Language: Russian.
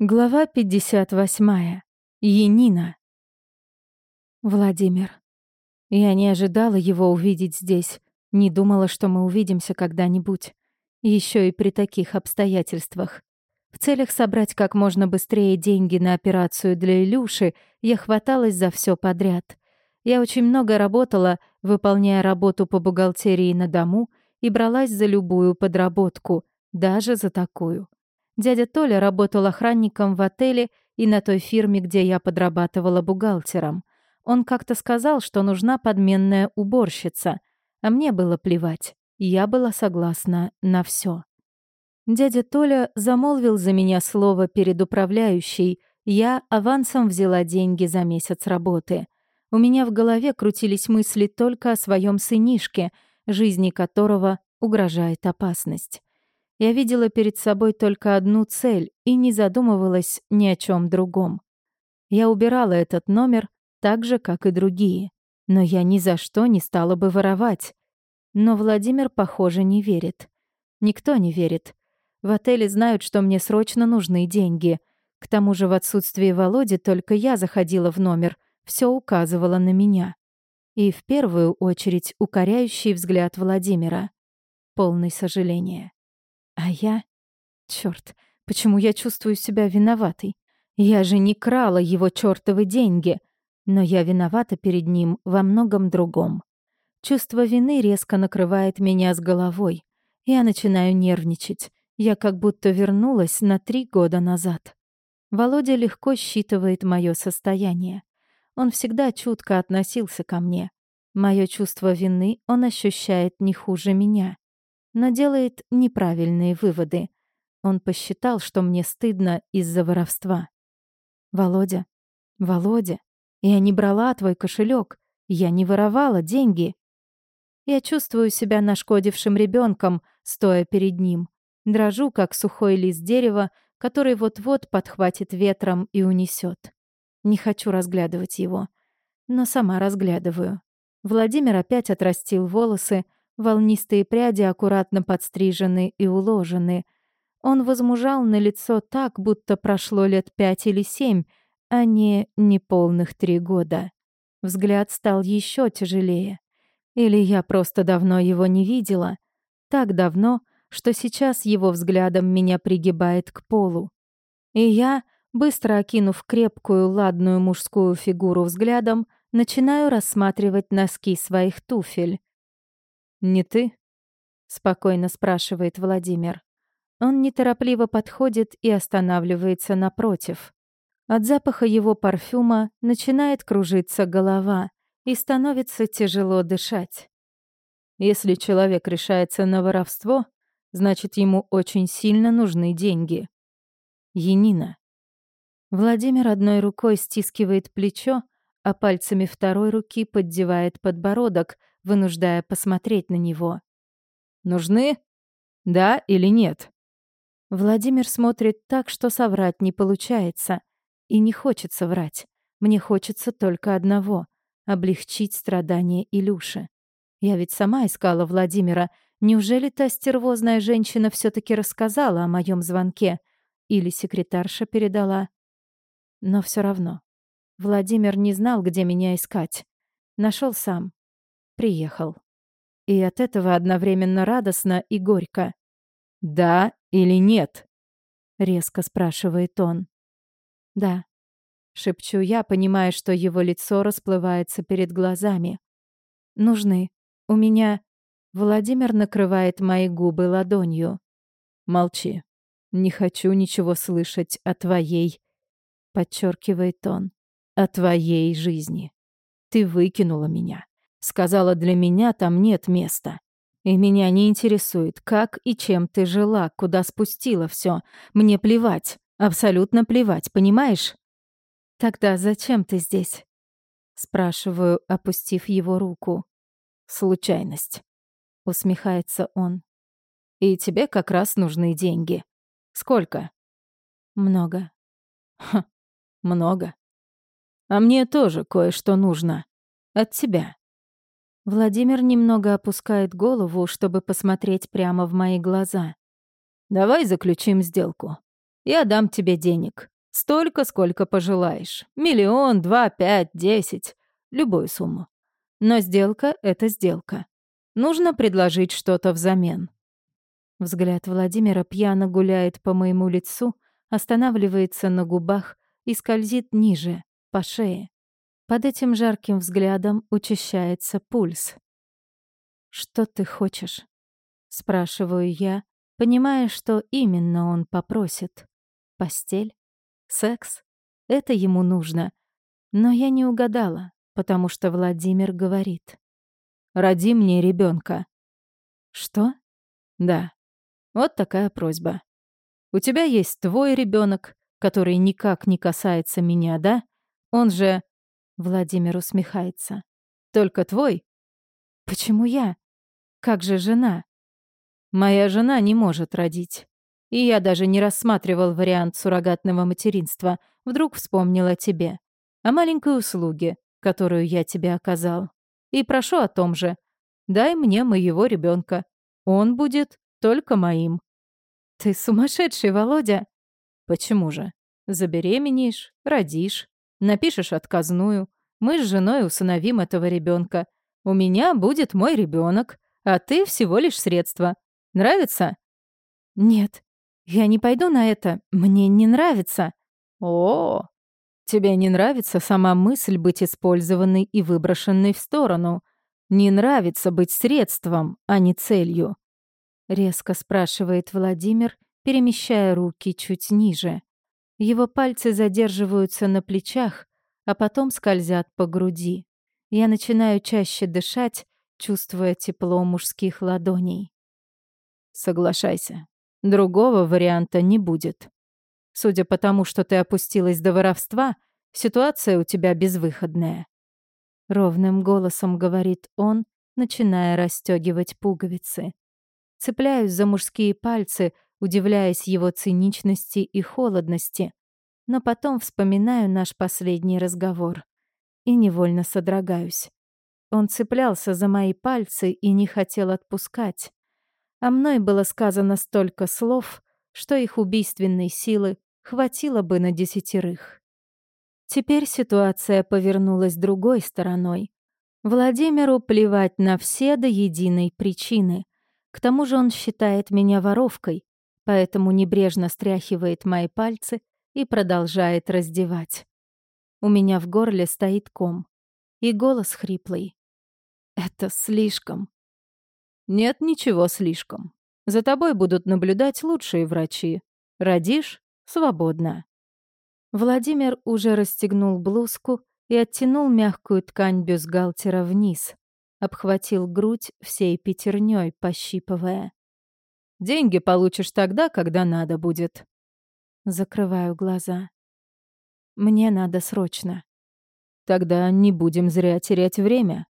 Глава 58. Енина. Владимир. Я не ожидала его увидеть здесь, не думала, что мы увидимся когда-нибудь. Еще и при таких обстоятельствах. В целях собрать как можно быстрее деньги на операцию для Илюши, я хваталась за все подряд. Я очень много работала, выполняя работу по бухгалтерии на дому, и бралась за любую подработку, даже за такую. Дядя Толя работал охранником в отеле и на той фирме, где я подрабатывала бухгалтером. Он как-то сказал, что нужна подменная уборщица, а мне было плевать. Я была согласна на все. Дядя Толя замолвил за меня слово перед управляющей. Я авансом взяла деньги за месяц работы. У меня в голове крутились мысли только о своем сынишке, жизни которого угрожает опасность. Я видела перед собой только одну цель и не задумывалась ни о чем другом. Я убирала этот номер так же, как и другие, но я ни за что не стала бы воровать. Но Владимир, похоже, не верит. Никто не верит. В отеле знают, что мне срочно нужны деньги. К тому же в отсутствие Володи только я заходила в номер, все указывало на меня. И в первую очередь укоряющий взгляд Владимира. Полный сожаления. А я... Чёрт, почему я чувствую себя виноватой? Я же не крала его чёртовы деньги. Но я виновата перед ним во многом другом. Чувство вины резко накрывает меня с головой. Я начинаю нервничать. Я как будто вернулась на три года назад. Володя легко считывает мое состояние. Он всегда чутко относился ко мне. Мое чувство вины он ощущает не хуже меня но делает неправильные выводы. Он посчитал, что мне стыдно из-за воровства. «Володя, Володя, я не брала твой кошелек, я не воровала деньги». Я чувствую себя нашкодившим ребенком, стоя перед ним. Дрожу, как сухой лист дерева, который вот-вот подхватит ветром и унесет. Не хочу разглядывать его, но сама разглядываю. Владимир опять отрастил волосы, Волнистые пряди аккуратно подстрижены и уложены. Он возмужал на лицо так, будто прошло лет пять или семь, а не неполных три года. Взгляд стал еще тяжелее. Или я просто давно его не видела. Так давно, что сейчас его взглядом меня пригибает к полу. И я, быстро окинув крепкую, ладную мужскую фигуру взглядом, начинаю рассматривать носки своих туфель. «Не ты?» — спокойно спрашивает Владимир. Он неторопливо подходит и останавливается напротив. От запаха его парфюма начинает кружиться голова и становится тяжело дышать. Если человек решается на воровство, значит, ему очень сильно нужны деньги. Енина. Владимир одной рукой стискивает плечо, а пальцами второй руки поддевает подбородок, вынуждая посмотреть на него. «Нужны? Да или нет?» Владимир смотрит так, что соврать не получается. И не хочется врать. Мне хочется только одного — облегчить страдания Илюши. Я ведь сама искала Владимира. Неужели та стервозная женщина все таки рассказала о моем звонке? Или секретарша передала? Но все равно. Владимир не знал, где меня искать. Нашел сам. Приехал. И от этого одновременно радостно и горько. «Да или нет?» — резко спрашивает он. «Да», — шепчу я, понимая, что его лицо расплывается перед глазами. «Нужны. У меня...» Владимир накрывает мои губы ладонью. «Молчи. Не хочу ничего слышать о твоей...» — подчеркивает он о твоей жизни. Ты выкинула меня. Сказала, для меня там нет места. И меня не интересует, как и чем ты жила, куда спустила все. Мне плевать, абсолютно плевать, понимаешь? Тогда зачем ты здесь? Спрашиваю, опустив его руку. Случайность. Усмехается он. И тебе как раз нужны деньги. Сколько? Много. Ха, много. А мне тоже кое-что нужно. От тебя». Владимир немного опускает голову, чтобы посмотреть прямо в мои глаза. «Давай заключим сделку. Я дам тебе денег. Столько, сколько пожелаешь. Миллион, два, пять, десять. Любую сумму. Но сделка — это сделка. Нужно предложить что-то взамен. Взгляд Владимира пьяно гуляет по моему лицу, останавливается на губах и скользит ниже, по шее. Под этим жарким взглядом учащается пульс. «Что ты хочешь?» — спрашиваю я, понимая, что именно он попросит. Постель? Секс? Это ему нужно. Но я не угадала, потому что Владимир говорит. «Роди мне ребенка. «Что?» «Да. Вот такая просьба. У тебя есть твой ребенок, который никак не касается меня, да? Он же...» Владимир усмехается. «Только твой?» «Почему я? Как же жена?» «Моя жена не может родить. И я даже не рассматривал вариант суррогатного материнства. Вдруг вспомнил о тебе. О маленькой услуге, которую я тебе оказал. И прошу о том же. Дай мне моего ребенка. Он будет только моим. Ты сумасшедший, Володя. Почему же? Забеременеешь, родишь, напишешь отказную. Мы с женой усыновим этого ребенка. У меня будет мой ребенок, а ты всего лишь средство. Нравится? Нет, я не пойду на это. Мне не нравится. О, тебе не нравится сама мысль быть использованной и выброшенной в сторону. Не нравится быть средством, а не целью. Резко спрашивает Владимир, перемещая руки чуть ниже. Его пальцы задерживаются на плечах, а потом скользят по груди. Я начинаю чаще дышать, чувствуя тепло мужских ладоней. Соглашайся, Другого варианта не будет. Судя по тому, что ты опустилась до воровства, ситуация у тебя безвыходная. Ровным голосом говорит он, начиная расстегивать пуговицы. Цепляюсь за мужские пальцы, удивляясь его циничности и холодности, но потом вспоминаю наш последний разговор и невольно содрогаюсь. Он цеплялся за мои пальцы и не хотел отпускать а мной было сказано столько слов, что их убийственной силы хватило бы на десятерых. Теперь ситуация повернулась другой стороной. Владимиру плевать на все до единой причины. К тому же он считает меня воровкой, поэтому небрежно стряхивает мои пальцы и продолжает раздевать. У меня в горле стоит ком, и голос хриплый. Это слишком. Нет ничего слишком. За тобой будут наблюдать лучшие врачи. Родишь — свободно. Владимир уже расстегнул блузку и оттянул мягкую ткань бюстгальтера вниз. Обхватил грудь всей пятерней, пощипывая. «Деньги получишь тогда, когда надо будет». Закрываю глаза. «Мне надо срочно». «Тогда не будем зря терять время.